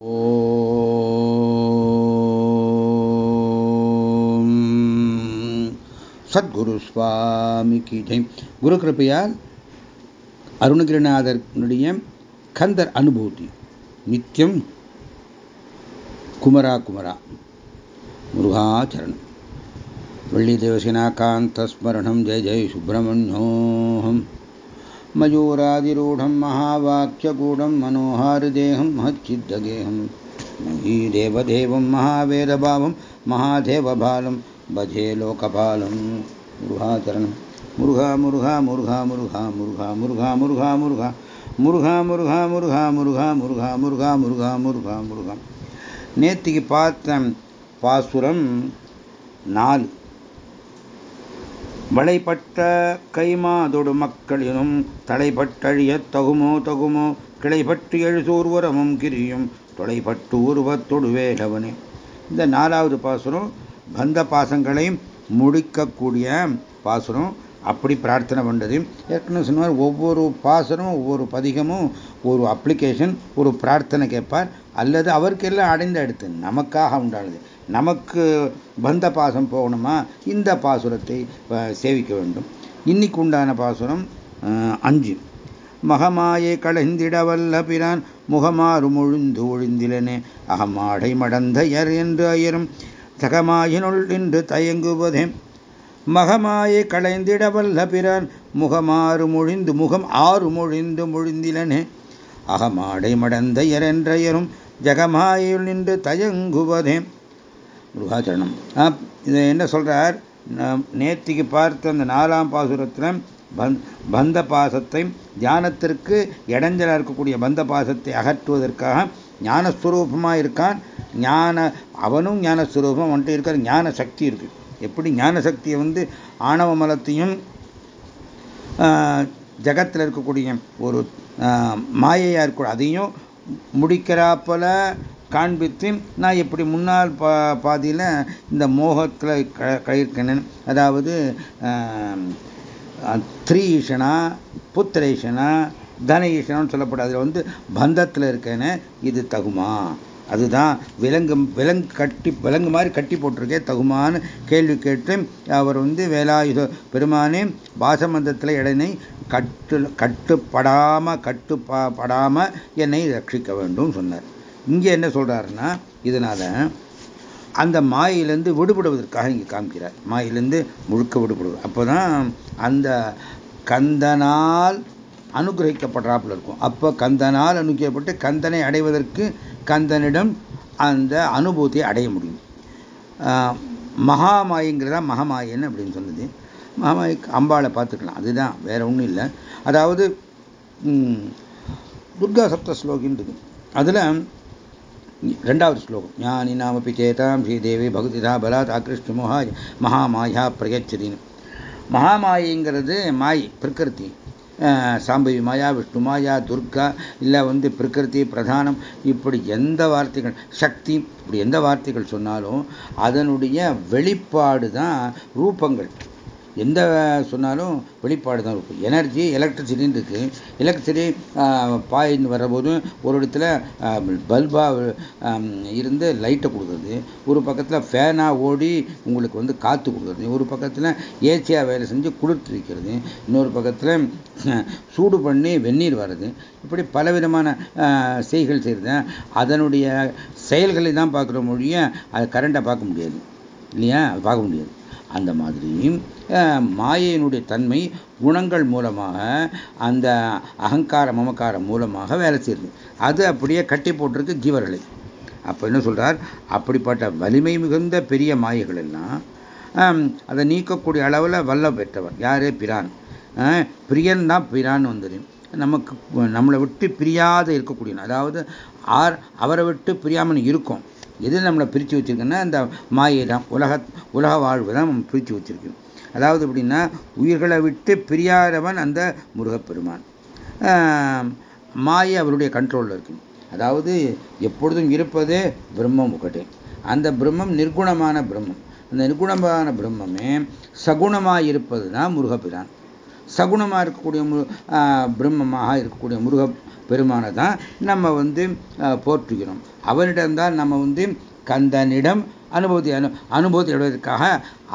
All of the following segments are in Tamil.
சத்குரு சுவாமிக்கு ஜெய். குரு கிருப்பையால் அருணகிரிநாதனுடைய கந்தர் அனுபூதி. நித்தியம் குமரா குமரா. முருகாச்சரணம் வள்ளி தேவசேனாகாந்தஸ்மரணம் ஜெய ஜெய் சுப்பிரமணியோகம் मयूरादिरूढं महावाक्यगूढं मनोहारदेहं महच्चिद्दगेहं महीदेवदेवं महावेदभावं महादेवबालं भजे लोकपालं मुरुहाचरणं मुरुघा मुरुघा मुरुघा मुरुघा मुरुघा मुरुघा मुरुघा मुरुघा முருகா முருகா முருகா முருகா முருகா முருகா முருகா முருகா முருகா நேத்திக்கு பார்த்த பாசுரம் நாலு வளைப்பட்ட கைமாதொடு மக்களினும் தலைப்பட்டழிய தகுமோ தகுமோ. கிளைப்பட்டு எழுசூர்வரமும் கிரியும் தொலைப்பட்டு உருவத்தொடு வேலவனே. இந்த நாலாவது பாசுரம் பந்த பாசங்களை முடிக்கக்கூடிய பாசுரம். அப்படி பிரார்த்தனை பண்ணுறது ஏற்கனவே சொன்னார் ஒவ்வொரு பாசனமும் ஒவ்வொரு பதிகமும் ஒரு அப்ளிகேஷன் ஒரு பிரார்த்தனை கேட்பார். அல்லது அவருக்கெல்லாம் அடைந்த எடுத்து நமக்காக உண்டானது. நமக்கு பந்த பாசம் போகணுமா? இந்த பாசுரத்தை சேவிக்க வேண்டும். இன்னைக்கு உண்டான பாசுரம் அஞ்சு. மகமாயை களைந்திடவல்ல பிரான் முகமாறு முழுந்து ஒழிந்திலனே. அகமாடை மடந்தையர் என்று அயரும் தகமாயினுள் என்று தயங்குவதே. மகமாயை களைந்திடவல்ல பிரான் முகமாறு மொழிந்து முகம் ஆறு மொழிந்து மொழிந்திலனே. அகமாடை மடந்தையர் என்றயரும் ஜகமாயுள் நின்று தயங்குவதே. குருகாச்சரணம் இதை என்ன சொல்றார்? நேத்திக்கு பார்த்த அந்த நாலாம் பாசுரத்தில் பந்த பாசத்தை தியானத்திற்கு இடைஞ்சலாக இருக்கக்கூடிய பந்த பாசத்தை அகற்றுவதற்காக ஞானஸ்வரூபமாக இருக்கான். ஞான அவனும் ஞானஸ்வரூபம் வந்துட்டு இருக்கார். ஞான சக்தி இருக்கு. எப்படி ஞான சக்தியை வந்து ஆணவ மலத்தையும் ஜகத்தில் இருக்கக்கூடிய ஒரு மாயையாக இருக்கக்கூடிய அதையும் முடிக்கிறாப்பல காண்பித்து நான் இப்படி முன்னாள் பா பாதியில் இந்த மோகத்தில் க கழிக்கிறேன் அதாவது த்ரீஷனா புத்திரேஷனா புத்திர சொல்லப்படும். அதில் வந்து பந்தத்தில் இருக்கேன்னு இது தகுமா? அதுதான் விலங்கு விலங்கு கட்டி விலங்கு மாதிரி கட்டி போட்டிருக்கே தகுமான்னு கேள்வி கேட்டு அவர் வந்து வேலாயுத பெருமானே பாசமந்தத்தில் இடனை கட்டு கட்டுப்படாமல் கட்டுப்பா படாமல் என்னை ரட்சிக்க வேண்டும் சொன்னார். இங்கே என்ன சொல்கிறாருன்னா இதனால் அந்த மாயிலேருந்து விடுபடுவதற்காக இங்கே காமிக்கிறார். மாயிலேருந்து முழுக்க விடுபடுவது. அப்போதான் அந்த கந்தனால் அனுகிரகிக்கப்படுறாப்புல இருக்கும். அப்போ கந்தனால் அனுகிரகப்பட்டு கந்தனை அடைவதற்கு கந்தனிடம் அந்த அனுபூதியை அடைய முடியும். மகாமாயங்கிறதா மகமாயன் அப்படின்னு சொன்னது. மகாமாய் அம்பாளை பார்த்துக்கலாம். அதுதான் வேற ஒன்றும் இல்லை. அதாவது துர்கா சப்த ஸ்லோகின்றது அதில் ரெண்டாவது ஸ்லோகம் ஞானி நாமப்பி சேதாம் ஸ்ரீதேவி பகுதிதா பலாத் ஆகிருஷ்டி மோகா மகாமாயா பிரயச்சதின்னு மகாமாயிங்கிறது மாய் பிரகிருதி சாம்பவி மாயா விஷ்ணு மாயா துர்கா இல்லை வந்து பிரகிருதி பிரதானம் இப்படி எந்த வார்த்தைகள் சக்தி இப்படி எந்த வார்த்தைகள் சொன்னாலும் அதனுடைய வெளிப்பாடு தான் ரூபங்கள் எந்த சொன்னாலும் வெளிப்பாடு தான் இருக்கும். எனர்ஜி எலக்ட்ரிசிட்டின்னு இருக்கு. எலக்ட்ரிசிட்டி பாயின்னு வரபோது ஒரு இடத்துல பல்பாக இருந்து லைட்டை கொடுக்குறது. ஒரு பக்கத்தில் ஃபேனாக ஓடி உங்களுக்கு வந்து காற்று கொடுக்குறது. ஒரு பக்கத்தில் ஏசியாக வேலை செஞ்சு குளிர்த்து வைக்கிறது இன்னொரு பக்கத்தில் சூடு பண்ணி வெந்நீர் வர்றது. இப்படி பலவிதமான செய்கள் செய்கிறது அதனுடைய செயல்களை தான் பார்க்குற மொழியை அது கரண்ட்டை பார்க்க முடியாது. இல்லையா? பார்க்க முடியாது. அந்த மாதிரி மாயையினுடைய தன்மை குணங்கள் மூலமாக அந்த அகங்கார மமக்காரம் மூலமாக வேலை செய்யுது. அது அப்படியே கட்டி போட்டிருக்கு ஜீவர்களை. அப்போ என்ன சொல்கிறார் அப்படிப்பட்ட வலிமை மிகுந்த பெரிய மாயைகள் எல்லாம் அதை நீக்கக்கூடிய அளவில் வல்ல பெற்றவர். யாரே? பிரான். பிரியன் தான் பிரான் வந்துடும் நமக்கு நம்மளை விட்டு பிரியாத இருக்கக்கூடிய அதாவது ஆர் அவரை விட்டு பிரியாமல் இருக்கும். எது நம்மளை பிரித்து வச்சிருக்குன்னா அந்த மாயை தான் உலக உலக வாழ்வு தான் நம்ம பிரித்து வச்சிருக்கு அதாவது எப்படின்னா உயிர்களை விட்டு பிரியாதவன் அந்த முருகப்பெருமான். மாயை அவருடைய கண்ட்ரோலில் இருக்கு அதாவது எப்பொழுதும் இருப்பதே பிரம்மம் ஒக்கட்டே அந்த பிரம்மம் நிர்குணமான பிரம்மம். அந்த நிர்குணமான பிரம்மமே சகுணமாக இருப்பது தான் முருகப்பிரான் சகுணமாக இருக்கக்கூடிய பிரம்மமாக இருக்கக்கூடிய முருக பெருமானை தான் நம்ம வந்து போற்றுகிறோம். அவரிடம்தான் நம்ம வந்து கந்தனிடம் அனுபூதி அனு அனுபூதி அடைவதற்காக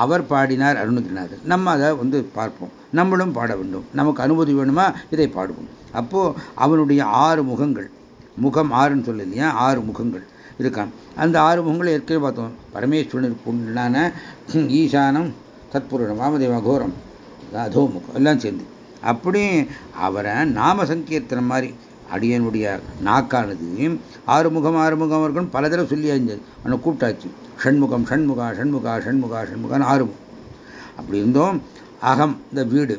அவர் பாடினார் அருணகிரிநாதர். நம்ம அதை வந்து பார்ப்போம். நம்மளும் பாட வேண்டும். நமக்கு அனுபூதி வேணுமா? இதை பாடுவோம். அப்போது அவனுடைய ஆறு முகங்கள் முகம் ஆறுன்னு சொல்ல இல்லையா? ஆறு முகங்கள் இருக்கான். அந்த ஆறு முகங்களை ஏற்கனவே பார்த்தோம். பரமேஸ்வரனுக்கு உண்டான ஈசானம் தத்புருடம் வாமதேவ கோரம். அதோமுகம் எல்லாம் சேர்ந்து. அப்படி அவரை நாம சங்கீர்த்தனம் மாதிரி அடியனுடைய நாக்கானது ஆறுமுகம் ஆறுமுகம் அவர்கள் பல தடவை சொல்லி அறிஞ்சது அவனை கூப்பிட்டாச்சு. ஷண்முகம் ஷண்முகா ஷண்முகா ஷண்முகா ஷண்முகான்னு ஆறுமுகம். அப்படி இருந்தோம். அகம் இந்த வீடு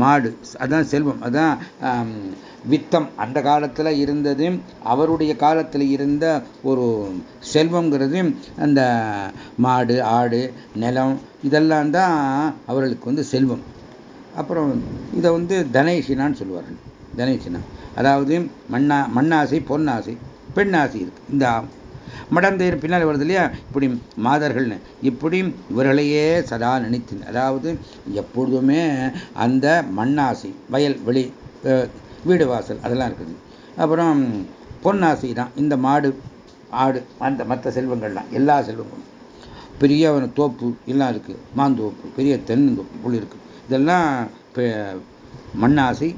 மாடு அதான் செல்வம் அதான் வித்தம். அந்த காலத்தில் இருந்தது அவருடைய காலத்தில் இருந்த ஒரு செல்வங்கிறது அந்த மாடு ஆடு நிலம் இதெல்லாம் தான் அவர்களுக்கு வந்து செல்வம். அப்புறம் இதை வந்து தனேசினான்னு சொல்லுவார்கள் தனேஷினா. அதாவது மண்ணா மண்ணாசி பொன்னாசி பெண்ணாசி இருக்கு. இந்த மடந்தையர் பின்னால் வருது இல்லையா? இப்படி மாதர்கள்னு. இப்படி இவர்களையே சதா நினைத்து அதாவது எப்பொழுதுமே அந்த மண்ணாசி வயல் வெளி வீடு வாசல் அதெல்லாம் இருக்குது. அப்புறம் பொன்னாசி தான். இந்த மாடு ஆடு அந்த மற்ற செல்வங்கள்லாம் எல்லா செல்வங்களும். பெரிய தோப்பு எல்லாம் இருக்குது மாந்தோப்பு பெரிய தென்னந்தோப்பு புள்ளி இருக்குது இதெல்லாம் மண்ணாசை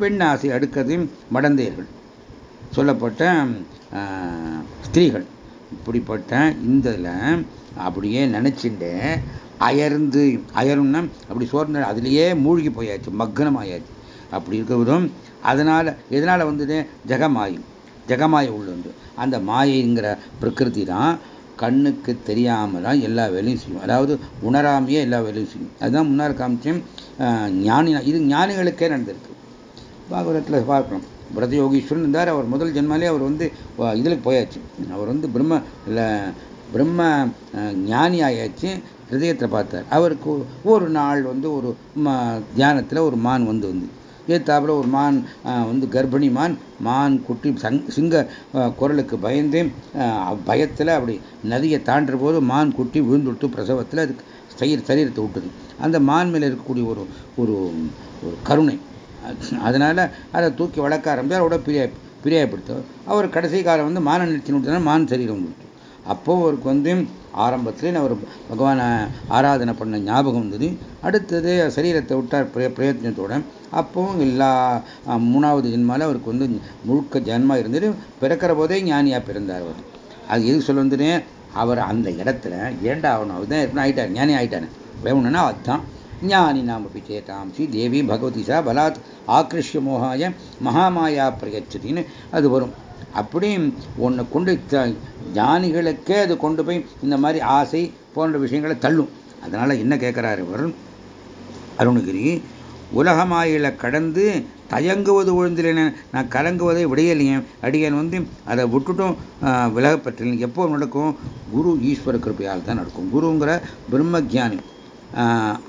பெண்ணாசை அடுக்கதையும் மடந்தையர்கள். சொல்லப்பட்ட ஸ்திரீகள். இப்படிப்பட்ட இந்த அப்படியே நினச்சிண்டு அயர்ந்து அயரும்னா அப்படி சோர்ந்த அதுலேயே மூழ்கி போயாச்சு மக்னம் ஆயாச்சு அப்படி இருக்கிறதும் அதனால் எதனால் வந்தது? ஜெகமாயி ஜெகமாயை உள்ளுண்டு. அந்த மாயைங்கிற பிரகிருதி தான் கண்ணுக்கு தெரியாமல் தான் எல்லா வேலையும் செய்யும். அதாவது உணராமையே எல்லா வேலையும் செய்யும். அதுதான் முன்னாள் காமிச்சம் ஞானி இது ஞானிகளுக்கே நடந்திருக்கு. பாகவதத்தில் பார்க்கணும். பிரதயோகீஸ்வரன் இருந்தார் அவர் முதல் ஜென்மாலே அவர் வந்து இதில் போயாச்சு. அவர் வந்து பிரம்ம இல்லை பிரம்ம ஞானி ஆயாச்சு ஹிரதயத்தில் பார்த்தார். அவருக்கு ஒரு நாள் வந்து ஒரு தியானத்தில் ஒரு மான் வந்து வந்து ஏத்தாப்புல ஒரு மான் வந்து கர்ப்பிணி மான் மான் குட்டி சங் சிங்க குரலுக்கு பயந்து பயத்தில் அப்படி நதியை தாண்டுற போது மான் குட்டி விழுந்துட்டு பிரசவத்தில் அதுக்கு சரீர சரீரத்தை விட்டுது. அந்த மான் மேலே இருக்கக்கூடிய ஒரு ஒரு ஒரு கருணை. அதனால் அதை தூக்கி வளர்க்க ஆரம்பித்து அவரோட பிரியா பிரியாயப்படுத்த அவர் கடைசி காலம் வந்து மான நிறுத்தி விட்டுனா மான் சரீரம் விட்டு அப்போ அவருக்கு வந்து ஆரம்பத்தில் ஒரு பகவானை ஆராதனை பண்ண ஞாபகம் இருந்தது. அடுத்தது சரீரத்தை விட்டார் பிரயத்னத்தோட. அப்பவும் எல்லா மூணாவது ஜென்மாவில் அவருக்கு வந்து முழுக்க ஜென்மா இருந்தது. பிறக்கிற போதே ஞானியாக பிறந்தார் அவர். அது எதுக்கு சொல்ல வந்துனே அவர் அந்த இடத்துல ஏண்டா ஆகணும் அவர் தான் இருக்கணும் ஆயிட்டார் ஞானி ஆயிட்டாரு. வேணும்னா அதுதான் ஞானி நாம பிச்சேதாம்சி தேவி பகவதி சா பலாத் ஆக்ரிஷ்ய மோகாய மகாமாயா பிரயச்சதின்னு அது வரும். அப்படி ஒன்று கொண்டு ஞானிகளுக்கே அது கொண்டு போய் இந்த மாதிரி ஆசை போன்ற விஷயங்களை தள்ளும். அதனால் என்ன கேட்குறாரு இவர்? அருணகிரி உலகமாயில கடந்து தயங்குவது ஒழுந்திலேன நான் கலங்குவதை விடையலையே. அடியன் வந்து அதை விட்டுட்டும் விலகப்பட்டேன் எப்போ நடக்கும்? குரு ஈஸ்வர கிருப்பையால் தான் நடக்கும். குருங்கிற பிரம்ம ஜானி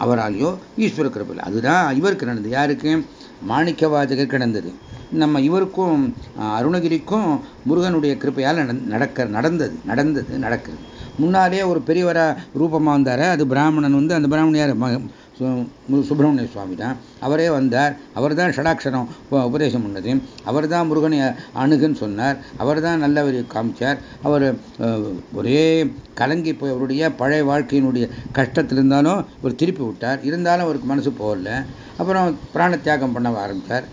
அவராலேயோ ஈஸ்வர கிருப்பையில் அதுதான் இவருக்கு நடந்தது. யாருக்கு? மாணிக்க வாஜகர் கிடந்தது. நம்ம இவருக்கும் அருணகிரிக்கும் முருகனுடைய கிருப்பையால் நடக்க நடந்தது நடந்தது நடக்குது முன்னாலே ஒரு பெரியவரா ரூபமாக வந்தார். அது பிராமணன் வந்து அந்த பிராமணியார் சுப்பிரமணிய சுவாமி தான். அவரே வந்தார். அவர் தான் ஷடாட்சரம் உபதேசம் பண்ணது. அவர் தான் முருகனை அணுகுன்னு சொன்னார். அவர் தான் நல்லவர் காமிச்சார். அவர் ஒரே கலங்கி போய் அவருடைய பழைய வாழ்க்கையினுடைய கஷ்டத்தில் இருந்தாலும் இவர் திருப்பி விட்டார். இருந்தாலும் அவருக்கு மனசு போகல. அப்புறம் பிராண தியாகம் பண்ண ஆரம்பித்தார்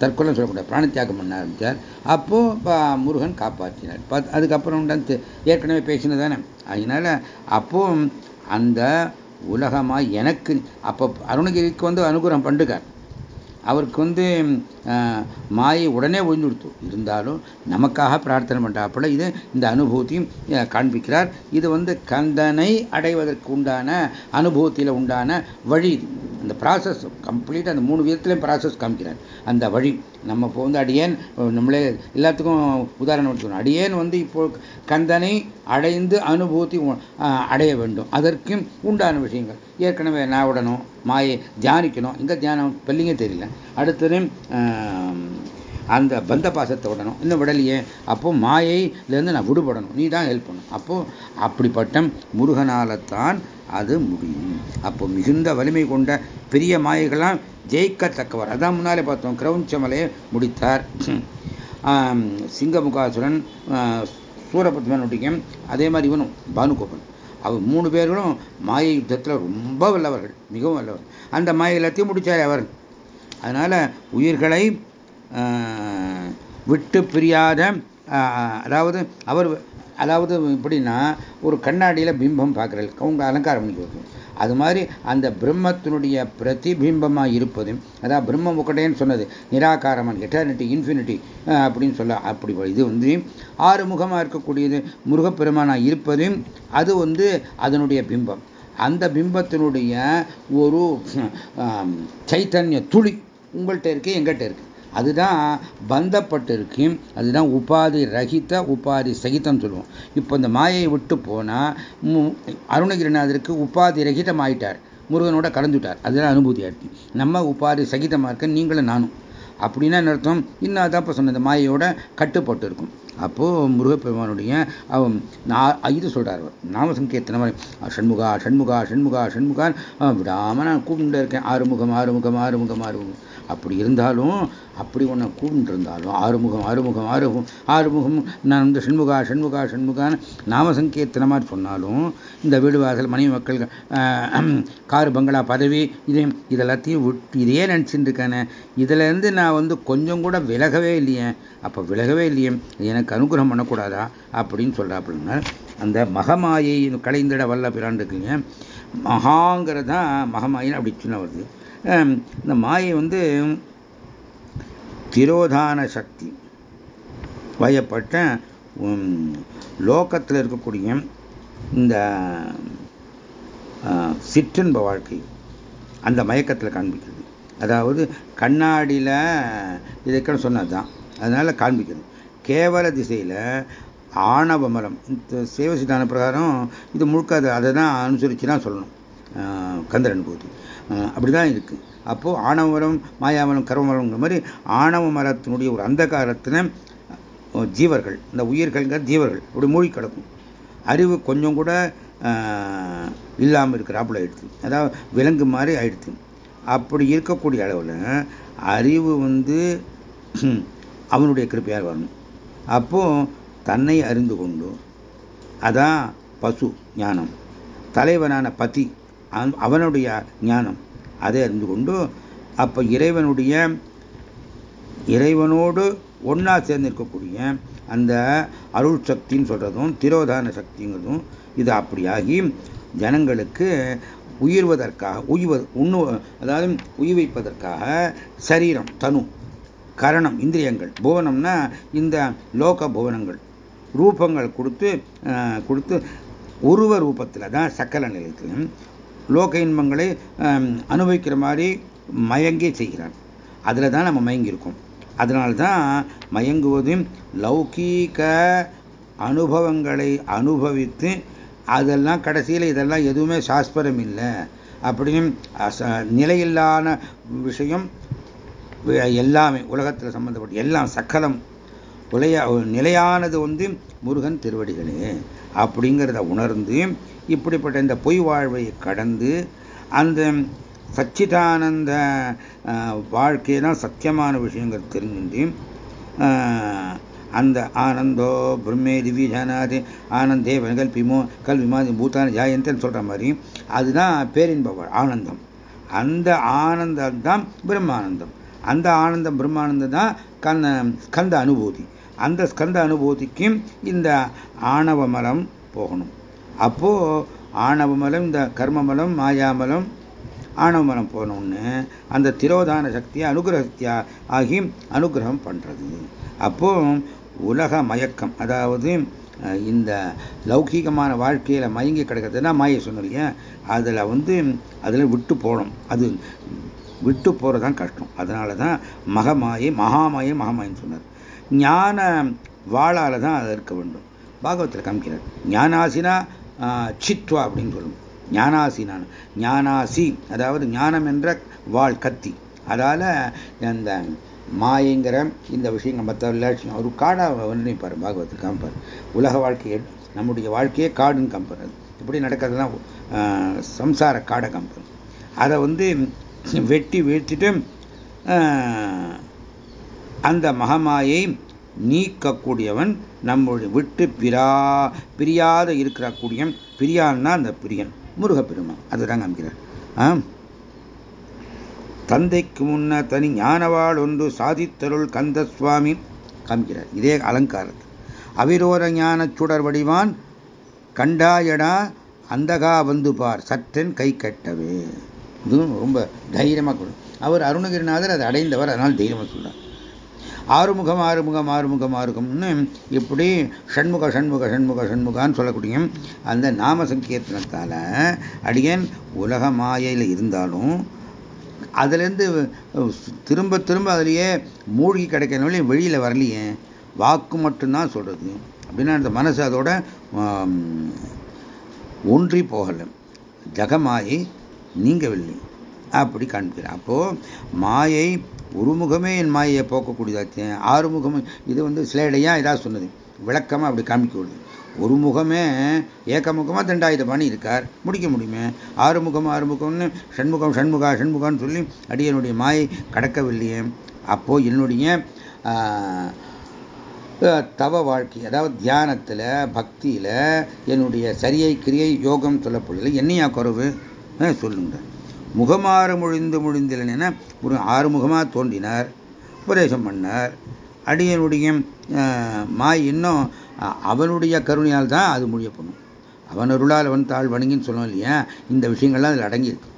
தற்கொலை சொல்லக்கூடாது பிராண தியாகம் பண்ண ஆரம்பித்தார் அப்போது முருகன் காப்பாற்றினார். அதுக்கப்புறம் ஏற்கனவே பேசினதானே அதனால் அப்போ அந்த உலகமாக எனக்கு அப்போ அருணகிரிக்கு வந்து அனுகிரகம் பண்ணுகார் அவருக்கு வந்து மாயை உடனே ஒழிந்து கொடுத்து இருந்தாலும் நமக்காக பிரார்த்தனை பண்ணுறாப்புல இது இந்த அனுபூதியும் காண்பிக்கிறார். இது வந்து கந்தனை அடைவதற்கு உண்டான அனுபவத்தில் உண்டான வழி அந்த ப்ராசஸ் கம்ப்ளீட்டாக அந்த மூணு விதத்துலையும் ப்ராசஸ் காமிக்கிறார். அந்த வழி நம்ம இப்போ வந்து அடியேன் நம்மளே எல்லாத்துக்கும் உதாரணம் எடுத்துக்கணும். அடியேன் வந்து இப்போ கந்தனை அடைந்து அனுபூத்தி அடைய வேண்டும். அதற்கும் உண்டான விஷயங்கள். ஏற்கனவே நான் விடணும் மாயை தியானிக்கணும். இங்கே தியானம் பெல்லிங்க தெரியல. அடுத்தது அந்த பந்த பாசத்தை விடணும். இன்னும் விடலையே அப்போ மாயையிலேருந்து நான் விடுபடணும். நீ தான் ஹெல்ப் பண்ணும் அப்போ அப்படிப்பட்ட முருகனால்தான் அது முடியும். அப்போ மிகுந்த வலிமை கொண்ட பெரிய மாயைகள்லாம் ஜெயிக்கத்தக்கவர். அதான் முன்னாலே பார்த்தோம். கிரௌஞ்சமலையை முடித்தார். சிங்கமுகாசுரன் சூரபத்மனுடையும் அதே மாதிரி இவனும் பானுகோபன். அவர் மூணு பேர்களும் மாயை யுத்தத்தில் ரொம்ப வல்லவர்கள். மிகவும் வல்லவர் அந்த மாயை எல்லாத்தையும் முடித்தார் அவர். அதனால் உயிர்களை விட்டு பிரியாத அதாவது அவர் அதாவது எப்படின்னா ஒரு கண்ணாடியில் பிம்பம் பார்க்குறாரு. அவங்க அலங்காரம் பண்ணிக்கிறது அது மாதிரி அந்த பிரம்மத்தினுடைய பிரதிபிம்பமாக இருப்பது அதாவது பிரம்மம் ஒக்கட்டேன்னு சொன்னது நிராகாரமான எட்டர்னிட்டி இன்ஃபினிட்டி அப்படின்னு சொல்ல அப்படி இது வந்து ஆறு முகமாக இருக்கக்கூடியது முருகப்பெருமானாக இருப்பது அது வந்து அதனுடைய பிம்பம். அந்த பிம்பத்தினுடைய ஒரு சைத்தன்ய துளி உங்கள்கிட்ட இருக்கு எங்கிட்ட இருக்கு. அதுதான் பந்தப்பட்டிருக்கு அதுதான் உபாதி ரகித உபாதி சகிதம் சொல்லுவோம். இப்போ இந்த மாயை விட்டு போனால் அருணகிரிநாதருக்கு உபாதி ரகிதம் ஆயிட்டார். முருகனோட கலந்துட்டார். அதுதான் அனுபூதியாக இருக்கு நம்ம உபாதி சகிதமாக இருக்க நீங்களும் நானும். அப்படின்னா அர்த்தம்? இன்னும் அதான் இப்போ சொன்ன மாயையோட கட்டுப்பட்டு இருக்கும். அப்போது முருகப்பெருமானுடைய நான் இது சொல்கிறார் நாம சங்கீர்த்தன மாதிரி ஷண்முகா ஷண்முகா ஷண்முகா ஷண்முகான் விடாமல் நான் கூப்பிட்டு இருக்கேன். ஆறுமுகம் ஆறுமுகம் ஆறுமுகம் ஆறுமுகம். அப்படி இருந்தாலும் அப்படி ஒன்று கூண்டு இருந்தாலும் ஆறுமுகம் ஆறுமுகம் ஆறுமுகம் ஆறுமுகம் நான் வந்து ஷண்முகா ஷண்முகா ஷண்முகான்னு நாம சங்கீர்த்தன மாதிரி சொன்னாலும் இந்த வீடு வாசல் மனைவி மக்கள் காரு பங்களா பதவி இது இதெல்லாத்தையும் விட்டு இதையே நினச்சிட்டு இருக்கானே. இதுலேருந்து நான் வந்து கொஞ்சம் கூட விலகவே இல்லையே. அப்போ விலகவே இல்லையே. எனக்கு அனுகிரகம் பண்ணக்கூடாதா அப்படின்னு சொல்கிறாப்புலங்க அந்த மகமாயை கலைந்திட வல்ல பிராண்டுக்குங்க. மகாங்கிறது தான் மகமாயின்னு அப்படி சின்ன வருது. இந்த மாயை வந்து திரோதான சக்தி. வயப்பட்ட லோக்கத்தில் இருக்கக்கூடிய இந்த சிற்றின்ப வாழ்க்கை அந்த மயக்கத்தில் காண்பிக்கிறது. அதாவது கண்ணாடியில் இதுக்குன்னு சொன்னது தான் அதனால் காண்பிக்கிறது. கேவல திசையில் ஆணவ மலம். இந்த சேவ சித்தான பிரகாரம் இது முழுக்க அதை அதை தான் அனுசரித்து தான் சொல்லணும் கந்தரன் அனுபூதி அப்படி தான் இருக்குது அப்போது ஆணவமரம் மாயாமலம் கர்மமரம்ங்கிற மாதிரி ஆணவ மரத்தினுடைய ஒரு அந்த காலத்தில் ஜீவர்கள். இந்த உயிர்கள்ங்கிற ஜீவர்கள். அப்படி மூழ்கி கிடக்கும். அறிவு கொஞ்சம் கூட இல்லாமல் இருக்கிறாப்புல ஆயிடுச்சு அதாவது விலங்கு மாதிரி ஆயிடுச்சு அப்படி இருக்கக்கூடிய அளவில் அறிவு வந்து அவனுடைய கிருப்பையாக வரணும். அப்போ தன்னை அறிந்து கொண்டு அதான் பசு ஞானம். தலைவனான பதி அவனுடைய ஞானம். அதை அறிந்து கொண்டு அப்போ இறைவனுடைய இறைவனோடு ஒன்றா சேர்ந்து இருக்கக்கூடிய அந்த அருள் சக்தின்னு சொல்கிறதும் திரோதான சக்திங்கிறதும் இது அப்படியாகி ஜனங்களுக்கு உயிர்வதற்காக உய்வது உண்ணு அதாவது உயிர்விப்பதற்காக சரீரம் தனு கரணம் இந்திரியங்கள். புவனம்னா இந்த லோக புவனங்கள். ரூபங்கள் கொடுத்து கொடுத்து உருவ ரூபத்தில் தான் சக்கல நிலையத்தில் லோக இன்பங்களை அனுபவிக்கிற மாதிரி மயங்கி செய்கிறான். அதில் தான் நம்ம மயங்கியிருக்கோம் அதனால தான் மயங்குவதும் லௌகீக அனுபவங்களை அனுபவித்து அதெல்லாம் கடைசியில் இதெல்லாம் எதுவுமே சாஸ்பரம் இல்லை. அப்படின்னு நிலையில்லான விஷயம் எல்லாமே உலகத்தில் சம்பந்தப்பட்ட எல்லாம் சக்கலம் உலைய நிலையானது வந்து முருகன் திருவடிகளே அப்படிங்கிறத உணர்ந்து இப்படிப்பட்ட இந்த பொய் வாழ்வை கடந்து அந்த சச்சிதானந்த வாழ்க்கை தான் சத்தியமான விஷயங்கள் தெரிஞ்சு அந்த ஆனந்தோ பிரம்மே திவி ஜானாதி ஆனந்தே கல்பிமோ கல்விமாதி பூத்தான ஜாயந்தன்னு சொல்கிற மாதிரி அதுதான் பேரின்ப ஆனந்தம். அந்த ஆனந்தம் தான் பிரம்மானந்தம். அந்த ஆனந்தம் பிரம்மானந்தம் தான் கந்த ஸ்கந்த அனுபூதி. அந்த ஸ்கந்த அனுபூதிக்கும் இந்த ஆணவ மலம் போகணும். அப்போது ஆணவ மலம் இந்த கர்மமலம் மாயாமலம் ஆணவ மலம் போகணும்னு அந்த திரோதான சக்தியை அனுகிரகத்தியா ஆகி அனுகிரகம் பண்ணுறது அப்போ உலக மயக்கம் அதாவது இந்த லௌகீகமான வாழ்க்கையில் மயங்கி கிடக்கிறதுனா மாயை இல்லையா? அதில் வந்து அதில் விட்டு போகணும். அது விட்டு போகிறது தான் கஷ்டம். அதனால தான் மகமாயை மகாமாயை மகமாயின்னு சொன்னார். ஞான வாழால் தான் அது இருக்க வேண்டும். பாகவத்தில் காமிக்கிறார். ஞானாசினா சித்வா அப்படின்னு சொல்லணும் ஞானாசினான் ஞானாசி அதாவது ஞானம் என்ற வாழ் கத்தி. அதால் அந்த மாயங்கிற இந்த விஷயங்கள் மற்ற ஒரு காடாக வர்ணிப்பார் பாகவத்தில் காமிப்பார். உலக வாழ்க்கையை நம்முடைய வாழ்க்கையே காடுன்னு காமிப்பார். இப்படி நடக்கிறதுலாம் சம்சார காடை காமிப்பார். அதை வந்து வெட்டி வீழ்த்திட்டு அந்த மகமாயை நீக்கக்கூடியவன் நம்மளுடைய விட்டு பிரா பிரியாத இருக்கிறக்கூடிய பிரியான்னா அந்த பிரியன் முருகப்பெருமான். அதுதான் காமிக்கிறார் தந்தைக்கு முன்ன தனி ஞானவாள் ஒன்று சாதித்தருள் கந்த சுவாமி காமிக்கிறார். இதே அலங்காரத்து. அவிரோத ஞான சுடர் வடிவான் கண்டாயடா அந்தகா வந்து பார் சற்றன் கை கட்டவே. இதுவும் ரொம்ப தைரியமாக கொள்ளும் அவர் அருணகிரிநாதர் அதை அடைந்தவர் அதனால் தைரியமாக சொல்கிறார் ஆறுமுகம் ஆறுமுகம் ஆறுமுகம் ஆறுமுகம்னு இப்படி ஷண்முக ஷண்முக ஷண்முக ஷண்முகான்னு சொல்லக்கூடிய அந்த நாம சங்கீர்த்தனத்தால் அடியன் உலக மாயையில் இருந்தாலும் அதுலேருந்து திரும்ப திரும்ப அதுலேயே மூழ்கி கிடைக்கிறனால வெளியில் வரலையே வாக்கு மட்டும்தான் சொல்கிறது அப்படின்னா அந்த மனசு அதோட ஒன்றி போகலை. ஜகமாயை நீங்கவில்லை. அப்படி காண்பிக்கிறேன் அப்போது மாயை ஒரு முகமே என் மாயையை போக்கக்கூடியதாச்சு ஆறுமுகம் இது வந்து சிலைடையாக இதாக சொன்னது. விளக்கமாக அப்படி காமிக்க ஒரு முகமே ஏக்கமுகமாக தண்டாயுதபாணி இருக்கார். முடிக்க முடியுமே. ஆறுமுகம் ஆறுமுகம்னு ஷண்முகம் ஷண்முகா ஷண்முகான்னு சொல்லி அடியனுடைய மாயை கடக்கவில்லையே. அப்போது என்னுடைய தவ வாழ்க்கை அதாவது தியானத்தில் பக்தியில் என்னுடைய சரியை கிரியை யோகம் சொல்லப்படுது என்னையா குறவு? சொல்லுங்க. முகமாறு மொழிந்து முழிந்திலனா ஒரு ஆறுமுகமாக தோன்றினார் உபதேசம் பண்ணார். அடியனுடைய மாய் இன்னும் அவனுடைய கருணையால் தான் அது முடிய பண்ணும் அவன் அருளால் அவன் தாழ் வணங்கின்னு சொல்லணும் இல்லையா? இந்த விஷயங்கள்லாம் அதில் அடங்கியிருக்கு.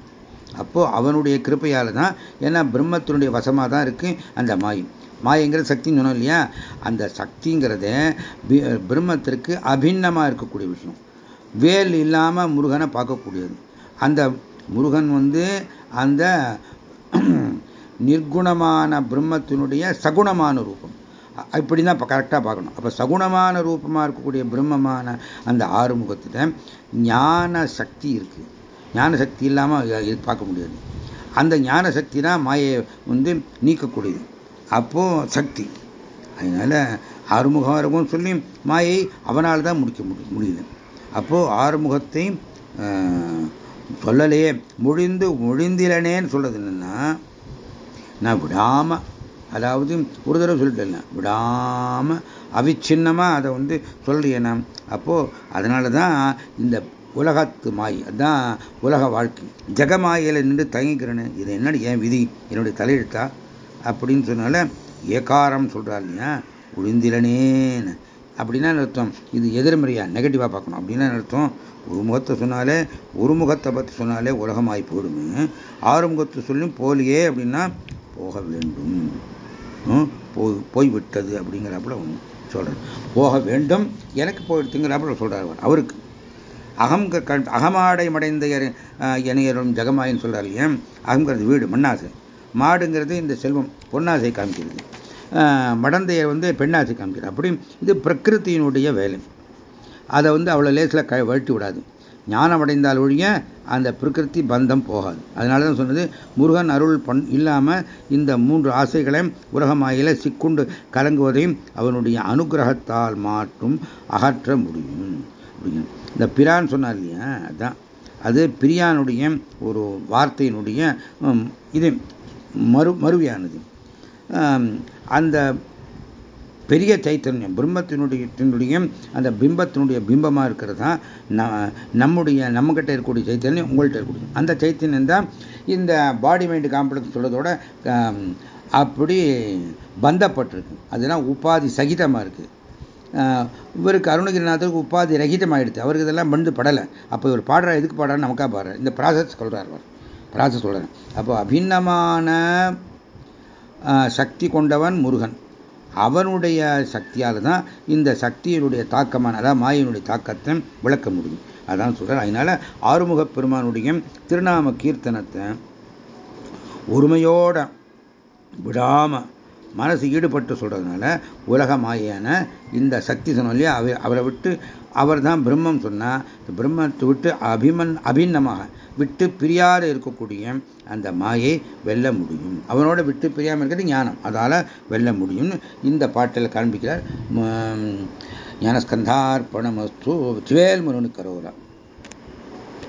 அப்போது அவனுடைய கிருப்பையால் தான் ஏன்னா பிரம்மத்தினுடைய வசமாக தான் இருக்குது அந்த மாய். மாயங்கிற சக்தின்னு சொன்னோம் இல்லையா? அந்த சக்திங்கிறத பிரம்மத்திற்கு அபின்னமாக இருக்கக்கூடிய விஷயம். வேல் இல்லாமல் முருகனை பார்க்கக்கூடியது. அந்த முருகன் வந்து அந்த நிர்குணமான பிரம்மத்தினுடைய சகுணமான ரூபம். இப்படி தான் இப்போ கரெக்டாக பார்க்கணும். அப்போ சகுணமான ரூபமாக இருக்கக்கூடிய பிரம்மமான அந்த ஆறுமுகத்தில் ஞான சக்தி இருக்குது ஞான சக்தி இல்லாமல் பார்க்க முடியாது. அந்த ஞான சக்தி தான் மாயை வந்து நீக்கக்கூடியது. அப்போது சக்தி. அதனால் ஆறுமுகம் இருக்கும் சொல்லி மாயை அவனால் தான் முடிக்க முடியல அப்போது ஆறுமுகத்தை சொல்லலையே முழிந்து முழிந்திலனேன்னு சொல்றது என்னன்னா நான் விடாம அதாவது ஒரு தடவை சொல்லிட்டேன் விடாம அவிச்சின்னமாக அதை வந்து சொல்றேன் நான். அப்போ அதனால தான் இந்த உலகத்து மாய் அதுதான் உலக வாழ்க்கை. ஜெகமாயில நின்று தங்கிக்கிறேன்னு இது என்னடி என் விதி? என்னுடைய தலையெழுத்தா? அப்படின்னு சொன்னால ஏகாரம் சொல்றா இல்லையா? உழிந்திலனேன்னு அப்படின்னா அர்த்தம்? இது எதிர்மறையா? நெகட்டிவாக பார்க்கணும். அப்படின்னா அர்த்தம்? ஒரு முகத்தை சொன்னாலே ஒரு முகத்தை பற்றி சொன்னாலே உலகமாய் போயிடுமே ஆறு முகத்தை சொல்லும் போலியே அப்படின்னா போக வேண்டும். போய் போய்விட்டது அப்படிங்கிறாப்புல சொல்கிறார் போக வேண்டும் எனக்கு போயிடுத்துங்கிறாப்புல சொல்கிறார் அவருக்கு. அகம் அகமாடை மடைந்த இணையரும் ஜெகமாயின்னு சொல்கிறார் இல்லையா? அகங்கிறது வீடு மண்ணாசை. மாடுங்கிறது இந்த செல்வம் பொன்னாசை காமிக்கிறது. மடந்தையர் வந்து பெண்ணாசை காமிக்கிறார். அப்படி இது பிரகிருத்தியினுடைய வேலை. அதை வந்து அவ்வளோ லேசில் க வழட்டி விடாது. ஞானம் அடைந்தால் ஒழிய அந்த பிரகிருதி பந்தம் போகாது. அதனால தான் சொன்னது முருகன் அருள் பண் இல்லாமல் இந்த மூன்று ஆசைகளை உலகமாயில சிக்குண்டு கலங்குவதையும் அவனுடைய அனுகிரகத்தால் மாற்றும் அகற்ற முடியும். அப்படிங்க இந்த பிரான் சொன்னார் இல்லையா? அதுதான் அது பிரியானுடைய ஒரு வார்த்தையினுடைய இது மறு மறுவியானது அந்த பெரிய சைத்தன்யம் பிரம்மத்தினுடைய அந்த பிம்பத்தினுடைய பிம்பமாக இருக்கிறது? தான் நம்முடைய நம்மகிட்ட இருக்கக்கூடிய சைத்தன்யம் உங்கள்கிட்ட இருக்கக்கூடிய. அந்த சைத்தன்யம் தான் இந்த பாடி மைண்டு காம்ப்ளெக்ஸ் சொல்றதோட அப்படி பந்தப்பட்டிருக்கு. அதெல்லாம் உபாதி சகிதமாக இருக்குது இவருக்கு அருணகிரிநாதருக்கு உபாதி ரகிதமாயிடுது அவருக்கு இதெல்லாம் மண்டு படலை. அப்போ இவர் பாடுறா எதுக்கு பாடுறாரு நமக்கா பாடுறார். இந்த ப்ராசஸ் சொல்கிறார் அவர். ப்ராசஸ் சொல்கிறார் அப்போ அபிநமான சக்தி கொண்டவன் முருகன். அவனுடைய சக்தியால் தான் இந்த சக்தியினுடைய தாக்கமான அதாவது மாயினுடைய தாக்கத்தை விளக்க முடியும். அதான் சொல்கிறார் அதனால ஆறுமுக பெருமானுடைய திருநாம கீர்த்தனத்தை ஒருமையோட விடாம மனசு ஈடுபட்டு சொல்றதுனால உலக மாயான இந்த சக்தி சொன்னோம் இல்லையா? அவரை விட்டு அவர் தான் பிரம்மம் சொன்னால் பிரம்மத்தை விட்டு அபிமன் அபிநமாக விட்டு பிரியாத இருக்கக்கூடிய அந்த மாயை வெல்ல முடியும். அவனோட விட்டு பிரியாமல் இருக்கிறது ஞானம். அதால் வெல்ல முடியும்னு இந்த பாட்டில் காண்பிக்கிறார். ஞானஸ்கந்தார்ப்பணமஸ்து சிவேல் முருகனு கரோரா.